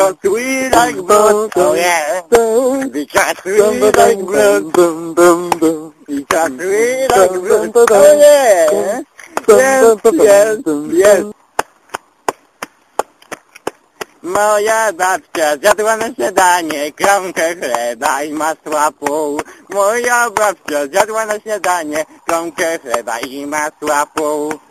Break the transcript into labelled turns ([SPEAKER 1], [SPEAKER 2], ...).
[SPEAKER 1] Because we like blood, oh yeah. Like blood. We like blood, Moja babcia zjadła na śniadanie kromkę chleba i masła pół. Moja babcia zjadła na śniadanie kromkę chleba i masła pół.